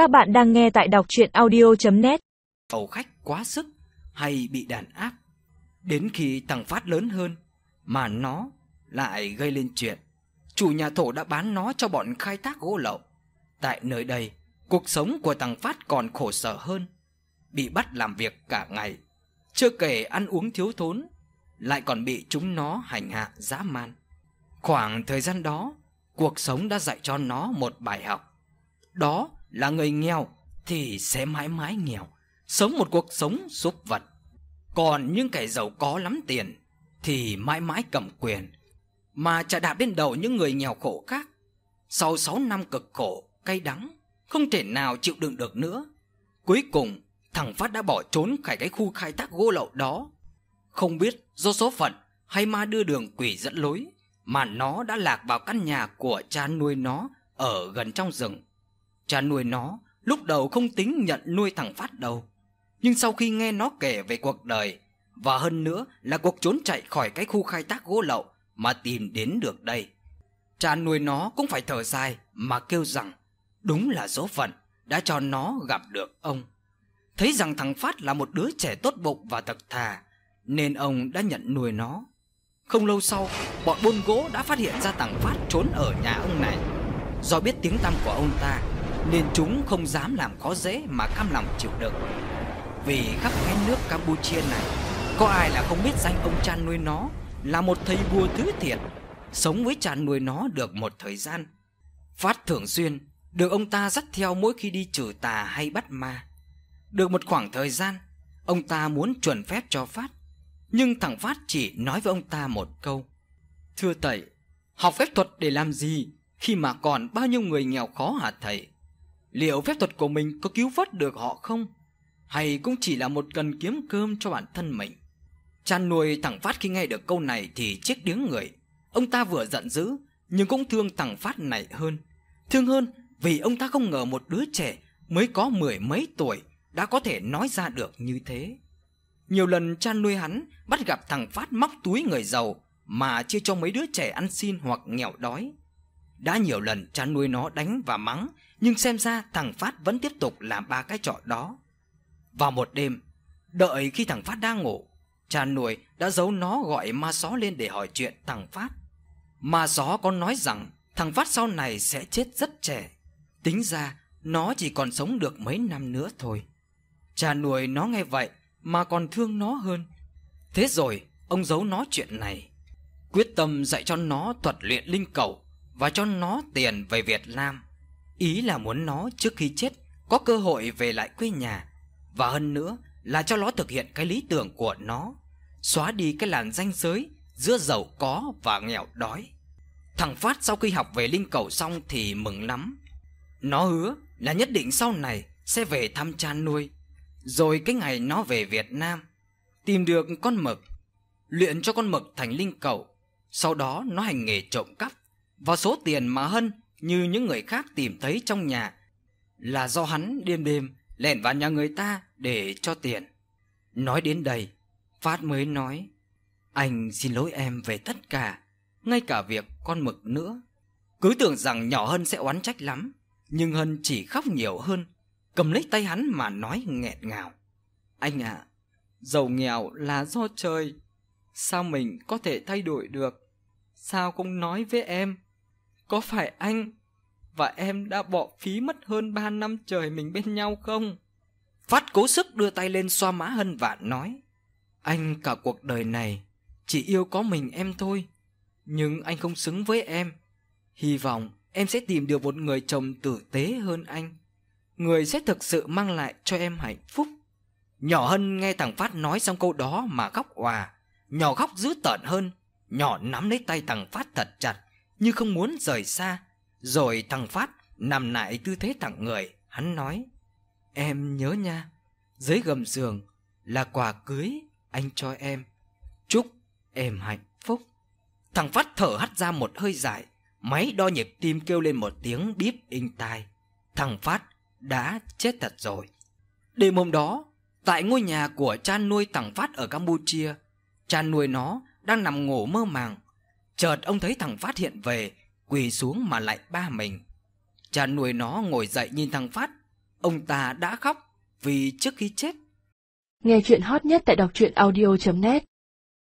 Các bạn đang nghe tại đọc chuyện audio.net Hầu khách quá sức hay bị đàn áp? Đến khi thằng Phát lớn hơn Mà nó lại gây lên chuyện. Chủ nhà thổ đã bán nó cho bọn khai thác gỗ lậu. Tại nơi đây, Cuộc sống của thằng Phát còn khổ sở hơn. Bị bắt làm việc cả ngày, Chưa kể ăn uống thiếu thốn, Lại còn bị chúng nó hành hạ dã man. Khoảng thời gian đó, Cuộc sống đã dạy cho nó một bài học. Đó là người nghèo Thì sẽ mãi mãi nghèo Sống một cuộc sống súc vật. Còn những kẻ giàu có lắm tiền Thì mãi mãi cầm quyền Mà chả đạp lên đầu những người nghèo khổ khác. Sau 6 năm cực khổ, cay đắng Không thể nào chịu đựng được nữa. Cuối cùng Thằng Phát đã bỏ trốn khỏi cái khu khai thác gỗ lậu đó. Không biết do số phận hay ma đưa đường quỷ dẫn lối Mà nó đã lạc vào căn nhà của cha nuôi nó Ở gần trong rừng. Cha nuôi nó lúc đầu không tính nhận nuôi thằng Phát đâu. Nhưng sau khi nghe nó kể về cuộc đời, Và hơn nữa là cuộc trốn chạy khỏi cái khu khai thác gỗ lậu Mà tìm đến được đây, Cha nuôi nó cũng phải thở dài mà kêu rằng, Đúng là số phận đã cho nó gặp được ông. Thấy rằng thằng Phát là một đứa trẻ tốt bụng và thật thà, Nên ông đã nhận nuôi nó. Không lâu sau, Bọn buôn gỗ đã phát hiện ra thằng Phát trốn ở nhà ông này. Do biết tiếng tăm của ông ta nên chúng không dám làm khó dễ mà cam lòng chịu đựng. Vì khắp cái nước Campuchia này, Có ai là không biết danh ông cha nuôi nó Là một thầy bùa thứ thiệt, Sống với cha nuôi nó được một thời gian. Phát thường xuyên, Được ông ta dắt theo mỗi khi đi trừ tà hay bắt ma. Được một khoảng thời gian, Ông ta muốn chuẩn phép cho Phát, Nhưng thằng Phát chỉ nói với ông ta một câu. Thưa thầy, Học phép thuật để làm gì Khi mà còn bao nhiêu người nghèo khó hả thầy? Liệu phép thuật của mình có cứu vớt được họ không Hay cũng chỉ là một cần kiếm cơm cho bản thân mình Chăn nuôi thẳng Phát khi nghe được câu này Thì chết tiếng người Ông ta vừa giận dữ Nhưng cũng thương thằng Phát này hơn Thương hơn vì ông ta không ngờ một đứa trẻ Mới có mười mấy tuổi đã có thể nói ra được như thế. Nhiều lần Chan nuôi hắn bắt gặp thằng Phát móc túi người giàu mà chia cho mấy đứa trẻ ăn xin hoặc nghèo đói. Đã nhiều lần Chan nuôi nó đánh và mắng, nhưng xem ra thằng Phát vẫn tiếp tục làm ba cái trò đó. Vào một đêm, đợi khi thằng Phát đang ngủ, cha nuôi đã giấu nó gọi ma gió lên để hỏi chuyện thằng Phát. Ma gió có nói rằng thằng Phát sau này sẽ chết rất trẻ. Tính ra nó chỉ còn sống được mấy năm nữa thôi. Cha nuôi nó nghe vậy mà còn thương nó hơn. Thế rồi, ông giấu nó chuyện này. Quyết tâm dạy cho nó thuật luyện linh cầu và cho nó tiền về Việt Nam. Ý là muốn nó trước khi chết có cơ hội về lại quê nhà. Và hơn nữa là cho nó thực hiện cái lý tưởng của nó. Xóa đi cái làn ranh giới giữa giàu có và nghèo đói. Thằng Phát sau khi học về linh cầu xong thì mừng lắm. Nó hứa là nhất định sau này sẽ về thăm cha nuôi rồi cái ngày nó về Việt Nam, Tìm được con mực, Luyện cho con mực thành linh cầu Sau đó nó hành nghề trộm cắp, Và số tiền mà Hân như những người khác tìm thấy trong nhà Là do hắn đêm đêm Lẻn vào nhà người ta để cho tiền Nói đến đây Phát mới nói Anh xin lỗi em về tất cả Ngay cả việc con mực nữa Cứ tưởng rằng nhỏ Hân sẽ oán trách lắm Nhưng Hân chỉ khóc nhiều hơn cầm lấy tay hắn mà nói nghẹn ngào. Anh ạ, giàu nghèo là do trời. Sao mình có thể thay đổi được? Sao không nói với em? Có phải anh và em đã bỏ phí mất hơn ba năm trời mình bên nhau không? Phát cố sức đưa tay lên xoa má Hân và nói Anh cả cuộc đời này chỉ yêu có mình em thôi Nhưng anh không xứng với em Hy vọng em sẽ tìm được một người chồng tử tế hơn anh người sẽ thực sự mang lại cho em hạnh phúc. Nhỏ Hân nghe thằng Phát nói xong câu đó mà khóc òa. Nhỏ khóc dữ tợn hơn. Nhỏ nắm lấy tay thằng Phát thật chặt, như không muốn rời xa. Rồi thằng Phát nằm lại tư thế thẳng người, hắn nói. Em nhớ nha, dưới gầm giường là quà cưới anh cho em. Chúc em hạnh phúc. Thằng Phát thở hắt ra một hơi dài, máy đo nhịp tim kêu lên một tiếng bíp inh tai. Thằng Phát đã chết thật rồi. Đêm hôm đó, tại ngôi nhà của cha nuôi thằng Phát ở Campuchia, cha nuôi nó đang nằm ngủ mơ màng. Chợt ông thấy thằng Phát hiện về, quỳ xuống mà lại ba mình. Cha nuôi nó ngồi dậy nhìn thằng Phát, ông ta đã khóc vì trước khi chết. Nghe chuyện hot nhất tại đọc truyện audio.net